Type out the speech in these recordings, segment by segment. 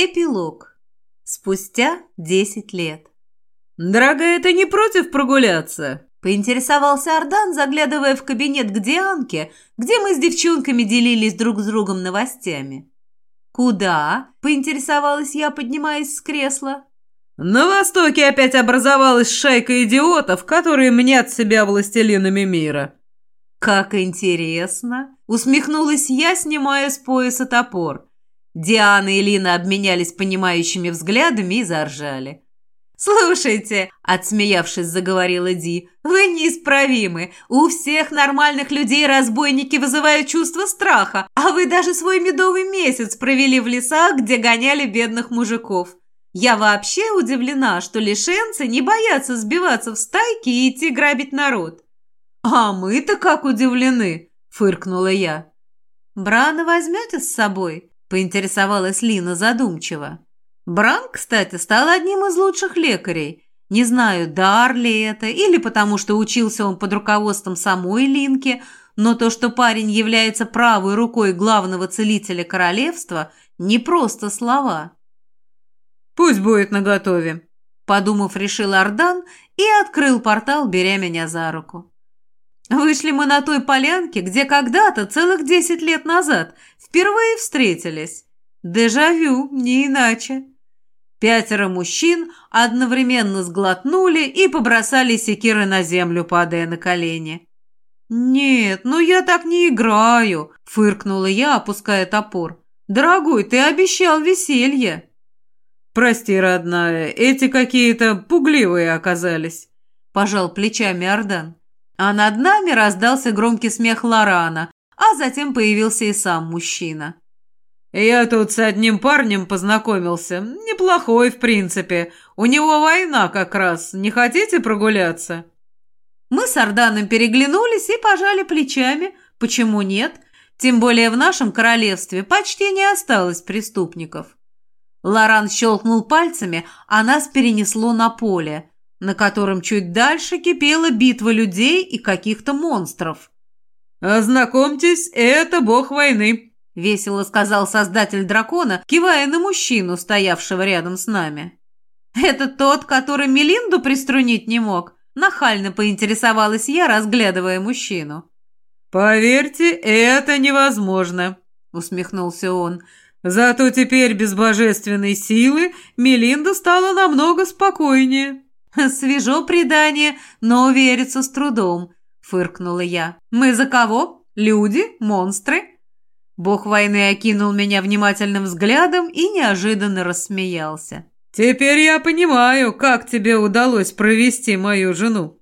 Эпилог. Спустя десять лет. «Дорогая, ты не против прогуляться?» Поинтересовался Ардан, заглядывая в кабинет к Дианке, где мы с девчонками делились друг с другом новостями. «Куда?» – поинтересовалась я, поднимаясь с кресла. «На Востоке опять образовалась шайка идиотов, которые мнят себя властелинами мира». «Как интересно!» – усмехнулась я, снимая с пояса топор. Диана и Лина обменялись понимающими взглядами и заржали. «Слушайте», – отсмеявшись, заговорила Ди, – «вы неисправимы. У всех нормальных людей разбойники вызывают чувство страха, а вы даже свой медовый месяц провели в лесах, где гоняли бедных мужиков. Я вообще удивлена, что лишенцы не боятся сбиваться в стайки и идти грабить народ». «А мы-то как удивлены», – фыркнула я. «Брана возьмете с собой?» – поинтересовалась Лина задумчиво. Бран, кстати, стал одним из лучших лекарей. Не знаю, дар ли это, или потому что учился он под руководством самой Линки, но то, что парень является правой рукой главного целителя королевства, не просто слова. «Пусть будет наготове», – подумав, решил Ардан и открыл портал, беря меня за руку. Вышли мы на той полянке, где когда-то, целых десять лет назад, впервые встретились. Дежавю, не иначе. Пятеро мужчин одновременно сглотнули и побросали секиры на землю, падая на колени. «Нет, ну я так не играю», — фыркнула я, опуская топор. «Дорогой, ты обещал веселье». «Прости, родная, эти какие-то пугливые оказались», — пожал плечами Ардан. А над нами раздался громкий смех Лорана, а затем появился и сам мужчина. «Я тут с одним парнем познакомился. Неплохой, в принципе. У него война как раз. Не хотите прогуляться?» Мы с Орданом переглянулись и пожали плечами. Почему нет? Тем более в нашем королевстве почти не осталось преступников. Лоран щелкнул пальцами, а нас перенесло на поле, на котором чуть дальше кипела битва людей и каких-то монстров. «Ознакомьтесь, это бог войны», весело сказал создатель дракона, кивая на мужчину, стоявшего рядом с нами. «Это тот, который Мелинду приструнить не мог?» Нахально поинтересовалась я, разглядывая мужчину. «Поверьте, это невозможно», — усмехнулся он. «Зато теперь без божественной силы Мелинда стала намного спокойнее». «Свежо предание, но верится с трудом», — фыркнула я. «Мы за кого? Люди? Монстры?» Бог войны окинул меня внимательным взглядом и неожиданно рассмеялся. «Теперь я понимаю, как тебе удалось провести мою жену».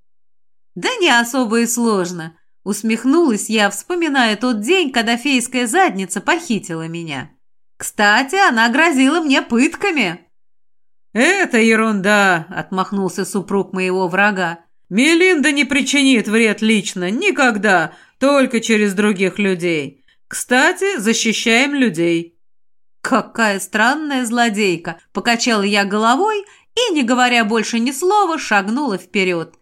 «Да не особо и сложно», — усмехнулась я, вспоминая тот день, когда фейская задница похитила меня. «Кстати, она грозила мне пытками». «Это ерунда», — отмахнулся супруг моего врага. «Мелинда не причинит вред лично, никогда, только через других людей. Кстати, защищаем людей». «Какая странная злодейка!» – покачала я головой и, не говоря больше ни слова, шагнула вперед.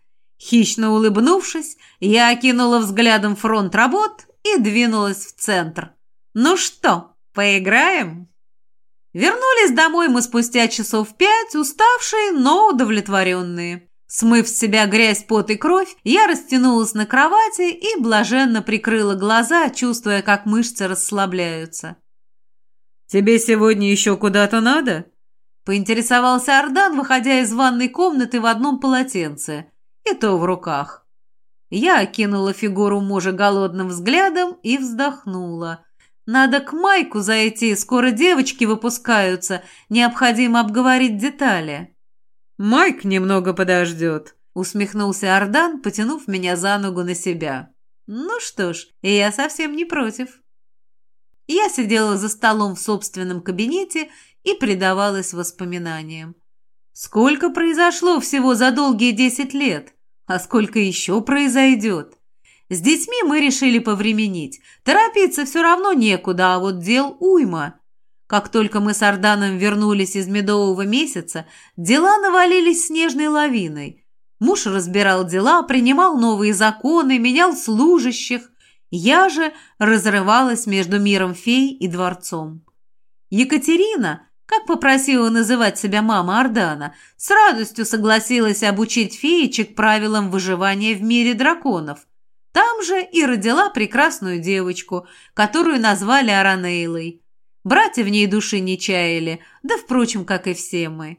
Хищно улыбнувшись, я окинула взглядом фронт работ и двинулась в центр. «Ну что, поиграем?» Вернулись домой мы спустя часов пять, уставшие, но удовлетворенные. Смыв с себя грязь, пот и кровь, я растянулась на кровати и блаженно прикрыла глаза, чувствуя, как мышцы расслабляются. «Тебе сегодня еще куда-то надо?» Поинтересовался Ардан, выходя из ванной комнаты в одном полотенце, и то в руках. Я окинула фигуру мужа голодным взглядом и вздохнула. «Надо к Майку зайти, скоро девочки выпускаются, необходимо обговорить детали». «Майк немного подождет», — усмехнулся Ардан, потянув меня за ногу на себя. «Ну что ж, я совсем не против». Я сидела за столом в собственном кабинете и предавалась воспоминаниям. Сколько произошло всего за долгие десять лет, а сколько еще произойдет. С детьми мы решили повременить. Торопиться все равно некуда, а вот дел уйма. Как только мы с Арданом вернулись из медового месяца, дела навалились снежной лавиной. Муж разбирал дела, принимал новые законы, менял служащих. Я же разрывалась между миром фей и дворцом. Екатерина, как попросила называть себя мама Ордана, с радостью согласилась обучить феечек правилам выживания в мире драконов. Там же и родила прекрасную девочку, которую назвали Аранейлой. Братья в ней души не чаяли, да, впрочем, как и все мы.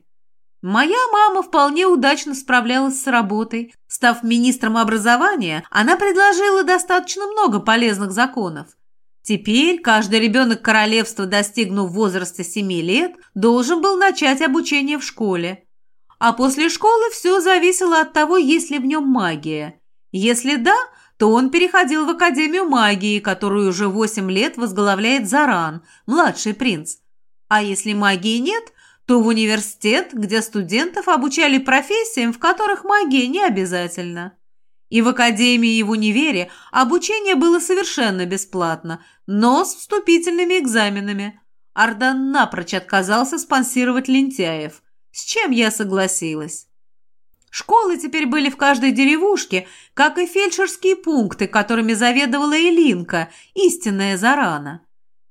Моя мама вполне удачно справлялась с работой. Став министром образования, она предложила достаточно много полезных законов. Теперь каждый ребенок королевства, достигнув возраста 7 лет, должен был начать обучение в школе. А после школы все зависело от того, есть ли в нем магия. Если да, то он переходил в Академию магии, которую уже 8 лет возглавляет Заран, младший принц. А если магии нет, то в университет, где студентов обучали профессиям, в которых магия не обязательна. И в академии, и в универе обучение было совершенно бесплатно, но с вступительными экзаменами. Ардан напрочь отказался спонсировать лентяев, с чем я согласилась. Школы теперь были в каждой деревушке, как и фельдшерские пункты, которыми заведовала Элинка, истинная Зарана.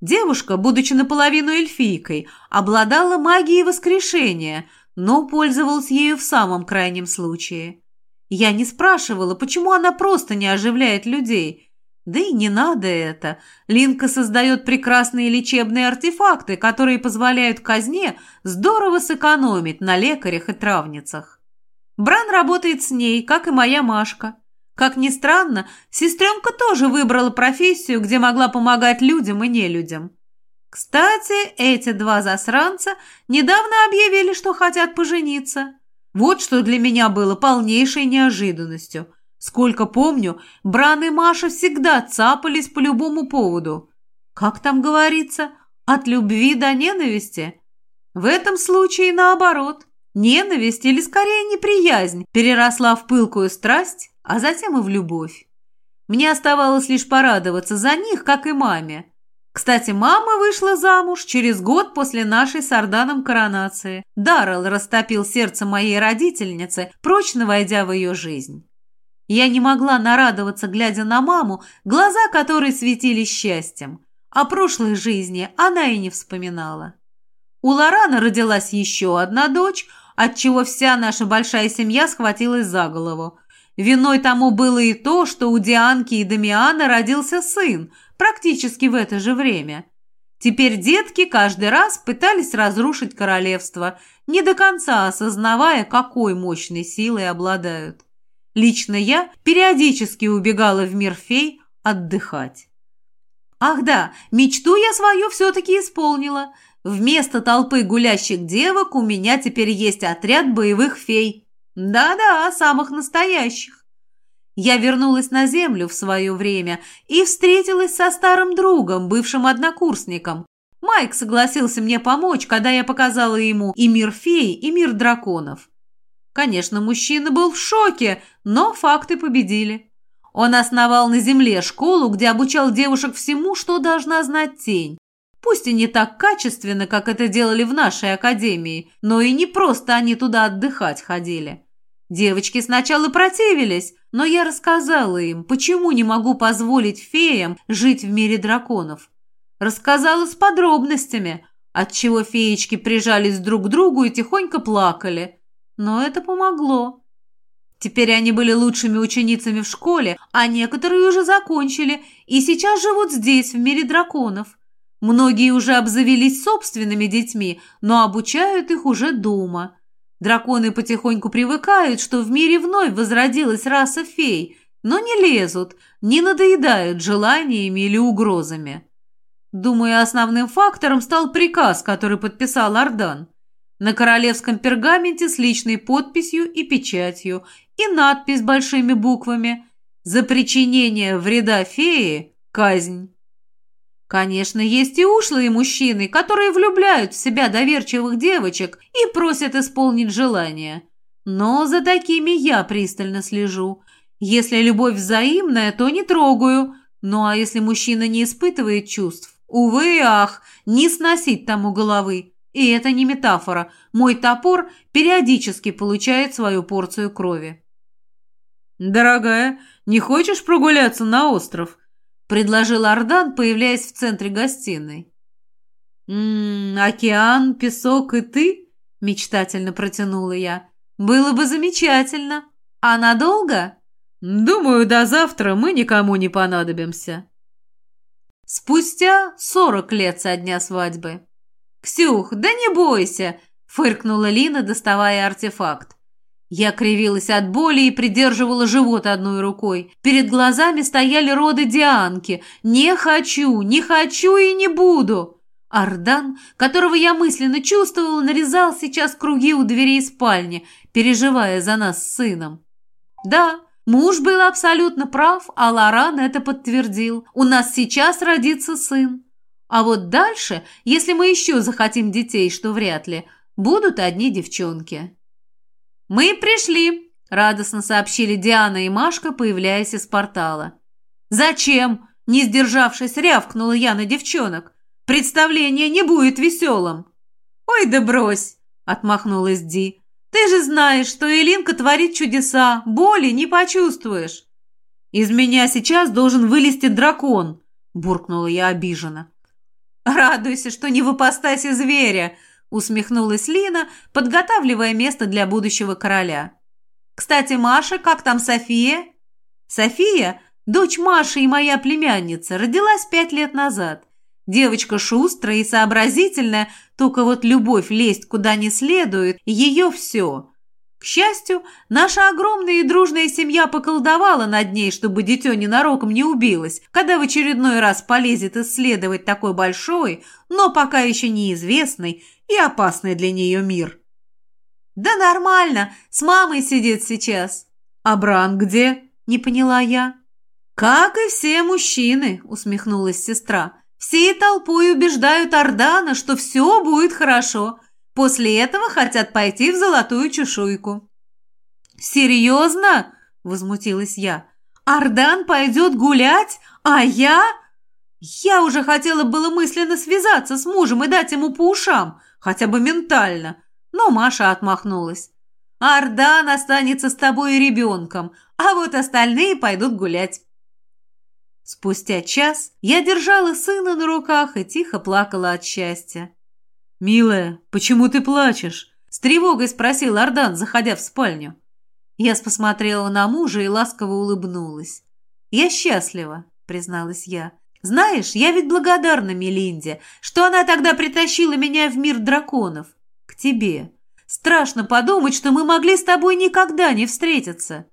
Девушка, будучи наполовину эльфийкой, обладала магией воскрешения, но пользовалась ею в самом крайнем случае. Я не спрашивала, почему она просто не оживляет людей. Да и не надо это. Линка создает прекрасные лечебные артефакты, которые позволяют казне здорово сэкономить на лекарях и травницах. Бран работает с ней, как и моя Машка. Как ни странно, сестренка тоже выбрала профессию, где могла помогать людям и нелюдям. Кстати, эти два засранца недавно объявили, что хотят пожениться. Вот что для меня было полнейшей неожиданностью. Сколько помню, Бран и Маша всегда цапались по любому поводу. Как там говорится, от любви до ненависти? В этом случае наоборот. Ненависть или скорее неприязнь переросла в пылкую страсть, а затем и в любовь. Мне оставалось лишь порадоваться за них, как и маме. Кстати, мама вышла замуж через год после нашей с Орданом коронации. Даррелл растопил сердце моей родительницы, прочно войдя в ее жизнь. Я не могла нарадоваться, глядя на маму, глаза которой светились счастьем. О прошлой жизни она и не вспоминала. У Лорана родилась еще одна дочь, отчего вся наша большая семья схватилась за голову. Виной тому было и то, что у Дианки и Дамиана родился сын, практически в это же время. Теперь детки каждый раз пытались разрушить королевство, не до конца осознавая, какой мощной силой обладают. Лично я периодически убегала в мир фей отдыхать. Ах да, мечту я свою все-таки исполнила. Вместо толпы гулящих девок у меня теперь есть отряд боевых фей. Да-да, самых настоящих. Я вернулась на землю в свое время и встретилась со старым другом, бывшим однокурсником. Майк согласился мне помочь, когда я показала ему и мир фей, и мир драконов. Конечно, мужчина был в шоке, но факты победили. Он основал на земле школу, где обучал девушек всему, что должна знать тень. Пусть и не так качественно, как это делали в нашей академии, но и не просто они туда отдыхать ходили. Девочки сначала противились, но я рассказала им, почему не могу позволить феям жить в мире драконов. Рассказала с подробностями, отчего феечки прижались друг к другу и тихонько плакали. Но это помогло. Теперь они были лучшими ученицами в школе, а некоторые уже закончили и сейчас живут здесь, в мире драконов. Многие уже обзавелись собственными детьми, но обучают их уже дома. Драконы потихоньку привыкают, что в мире вновь возродилась раса фей, но не лезут, не надоедают желаниями или угрозами. Думаю, основным фактором стал приказ, который подписал Ардан. На королевском пергаменте с личной подписью и печатью и надпись большими буквами «За причинение вреда феи – казнь». Конечно, есть и ушлые мужчины, которые влюбляют в себя доверчивых девочек и просят исполнить желание. Но за такими я пристально слежу. Если любовь взаимная, то не трогаю. Ну а если мужчина не испытывает чувств, увы и ах, не сносить тому головы. И это не метафора. Мой топор периодически получает свою порцию крови. «Дорогая, не хочешь прогуляться на остров?» – предложил Ардан, появляясь в центре гостиной. «М -м, «Океан, песок и ты?» – мечтательно протянула я. «Было бы замечательно. А надолго?» «Думаю, до завтра мы никому не понадобимся». Спустя сорок лет со дня свадьбы. «Ксюх, да не бойся!» – фыркнула Лина, доставая артефакт. Я кривилась от боли и придерживала живот одной рукой. Перед глазами стояли роды Дианки. «Не хочу, не хочу и не буду!» Ардан, которого я мысленно чувствовала, нарезал сейчас круги у дверей спальни, переживая за нас с сыном. Да, муж был абсолютно прав, а Лоран это подтвердил. У нас сейчас родится сын. А вот дальше, если мы еще захотим детей, что вряд ли, будут одни девчонки. «Мы пришли!» – радостно сообщили Диана и Машка, появляясь из портала. «Зачем?» – не сдержавшись, рявкнула я на девчонок. «Представление не будет веселым!» «Ой, да брось!» – отмахнулась Ди. «Ты же знаешь, что Элинка творит чудеса, боли не почувствуешь!» «Из меня сейчас должен вылезти дракон!» – буркнула я обиженно. «Радуйся, что не в зверя!» Усмехнулась Лина, подготавливая место для будущего короля. «Кстати, Маша, как там София?» «София, дочь Маши и моя племянница, родилась пять лет назад. Девочка шустрая и сообразительная, только вот любовь лезть куда не следует, ее все. К счастью, наша огромная и дружная семья поколдовала над ней, чтобы дитё ненароком не убилось, когда в очередной раз полезет исследовать такой большой, но пока еще неизвестный и опасный для нее мир. «Да нормально, с мамой сидит сейчас». «А Бран где?» – не поняла я. «Как и все мужчины», – усмехнулась сестра. «Всей толпой убеждают Ордана, что все будет хорошо. После этого хотят пойти в золотую чешуйку». «Серьезно?» – возмутилась я. «Ардан пойдет гулять, а я...» Я уже хотела было мысленно связаться с мужем и дать ему по ушам, хотя бы ментально. Но Маша отмахнулась. «Ардан останется с тобой и ребенком, а вот остальные пойдут гулять». Спустя час я держала сына на руках и тихо плакала от счастья. «Милая, почему ты плачешь?» – с тревогой спросил Ардан, заходя в спальню. Я посмотрела на мужа и ласково улыбнулась. «Я счастлива», – призналась я. Знаешь, я ведь благодарна Мелинде, что она тогда притащила меня в мир драконов. К тебе. Страшно подумать, что мы могли с тобой никогда не встретиться».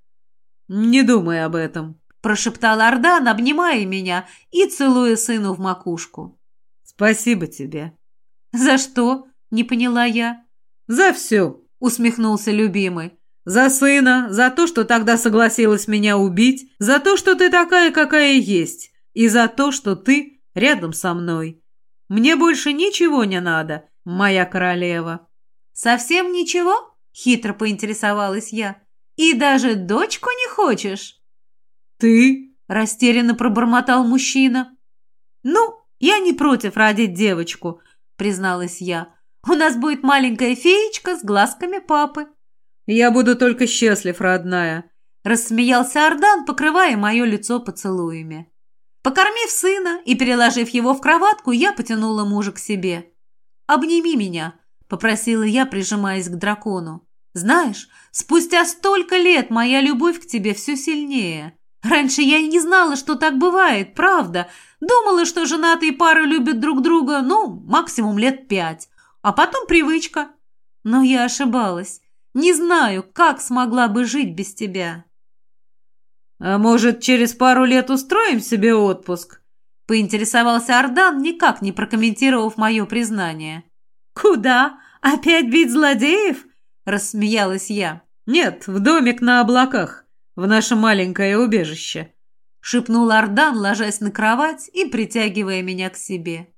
«Не думай об этом», – прошептал Ардан, обнимая меня и целуя сыну в макушку. «Спасибо тебе». «За что?» – не поняла я. «За все», – усмехнулся любимый. «За сына, за то, что тогда согласилась меня убить, за то, что ты такая, какая есть, и за то, что ты рядом со мной. Мне больше ничего не надо, моя королева». «Совсем ничего?» – хитро поинтересовалась я. «И даже дочку не хочешь?» «Ты?» – растерянно пробормотал мужчина. «Ну, я не против родить девочку», – призналась я. «У нас будет маленькая феечка с глазками папы». «Я буду только счастлив, родная», – рассмеялся Ардан, покрывая мое лицо поцелуями. Покормив сына и переложив его в кроватку, я потянула мужа к себе. «Обними меня», – попросила я, прижимаясь к дракону. «Знаешь, спустя столько лет моя любовь к тебе все сильнее. Раньше я и не знала, что так бывает, правда. Думала, что женатые пары любят друг друга, ну, максимум лет пять. А потом привычка. Но я ошибалась. Не знаю, как смогла бы жить без тебя». «А может, через пару лет устроим себе отпуск?» – поинтересовался Ардан, никак не прокомментировав мое признание. «Куда? Опять бить злодеев?» – рассмеялась я. «Нет, в домик на облаках, в наше маленькое убежище», – шепнул Ардан, ложась на кровать и притягивая меня к себе.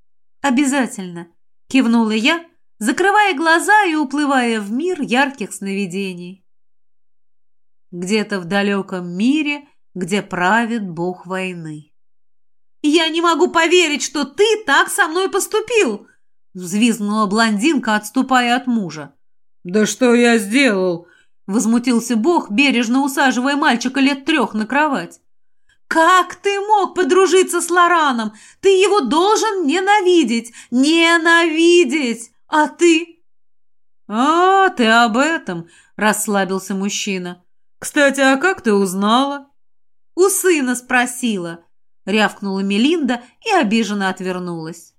«Обязательно», – кивнула я, закрывая глаза и уплывая в мир ярких сновидений. Где-то в далеком мире – где правит бог войны. «Я не могу поверить, что ты так со мной поступил!» взвизгнула блондинка, отступая от мужа. «Да что я сделал?» возмутился бог, бережно усаживая мальчика лет трех на кровать. Как ты мог подружиться с Лораном? Ты его должен ненавидеть! Ненавидеть! А ты?» «А, ты об этом!» – расслабился мужчина. «Кстати, а как ты узнала?» «У сына спросила», – рявкнула Мелинда и обиженно отвернулась.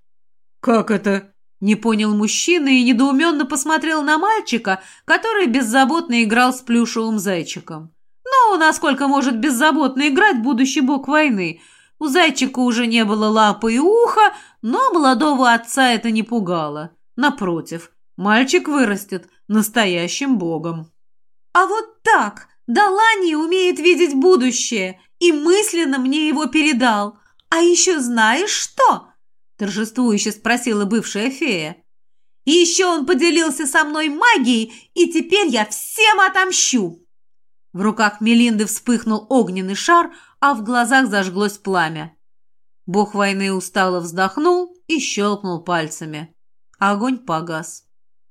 «Как это?» – не понял мужчина и недоуменно посмотрел на мальчика, который беззаботно играл с плюшевым зайчиком. Ну, насколько может беззаботно играть будущий бог войны? У зайчика уже не было лапы и уха, но молодого отца это не пугало. Напротив, мальчик вырастет настоящим богом. А вот так Далани умеет видеть будущее и мысленно мне его передал. А еще знаешь что? Торжествующе спросила бывшая фея. И еще он поделился со мной магией, и теперь я всем отомщу. В руках Мелинды вспыхнул огненный шар, а в глазах зажглось пламя. Бог войны устало вздохнул и щелкнул пальцами. Огонь погас.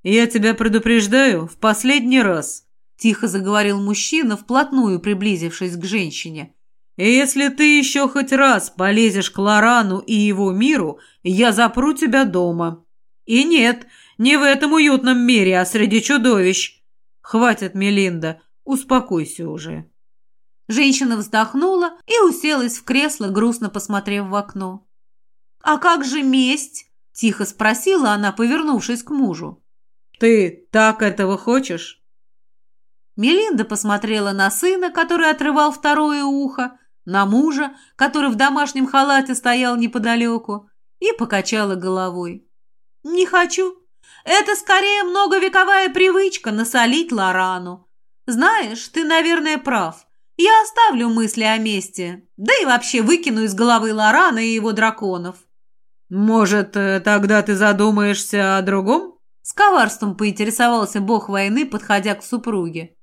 «Я тебя предупреждаю в последний раз», – тихо заговорил мужчина, вплотную приблизившись к женщине. «И если ты еще хоть раз полезешь к Лорану и его миру, я запру тебя дома. И нет, не в этом уютном мире, а среди чудовищ. Хватит, Мелинда, Успокойся уже». Женщина вздохнула и уселась в кресло, грустно посмотрев в окно. «А как же месть?» – тихо спросила она, повернувшись к мужу. «Ты так этого хочешь?» Мелинда посмотрела на сына, который отрывал второе ухо, на мужа, который в домашнем халате стоял неподалеку, и покачала головой. «Не хочу. Это скорее многовековая привычка насолить Лорану. «Знаешь, ты, наверное, прав. Я оставлю мысли о мести, да и вообще выкину из головы Лорана и его драконов». «Может, э, тогда ты задумаешься о другом?» С коварством поинтересовался бог войны, подходя к супруге.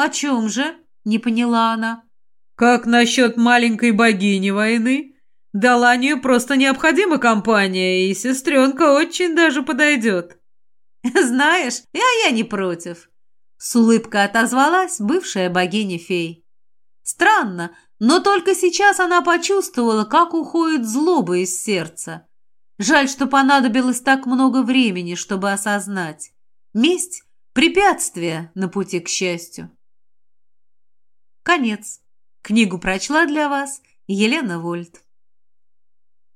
«О чем же?» – не поняла она. «Как насчет маленькой богини войны? Даланию просто необходима компания, и сестренка очень даже подойдет». «Знаешь, я, я не против. С улыбкой отозвалась бывшая богиня-фей. Странно, но только сейчас она почувствовала, как уходит злоба из сердца. Жаль, что понадобилось так много времени, чтобы осознать. Месть – препятствие на пути к счастью. Конец. Книгу прочла для вас Елена Вольт.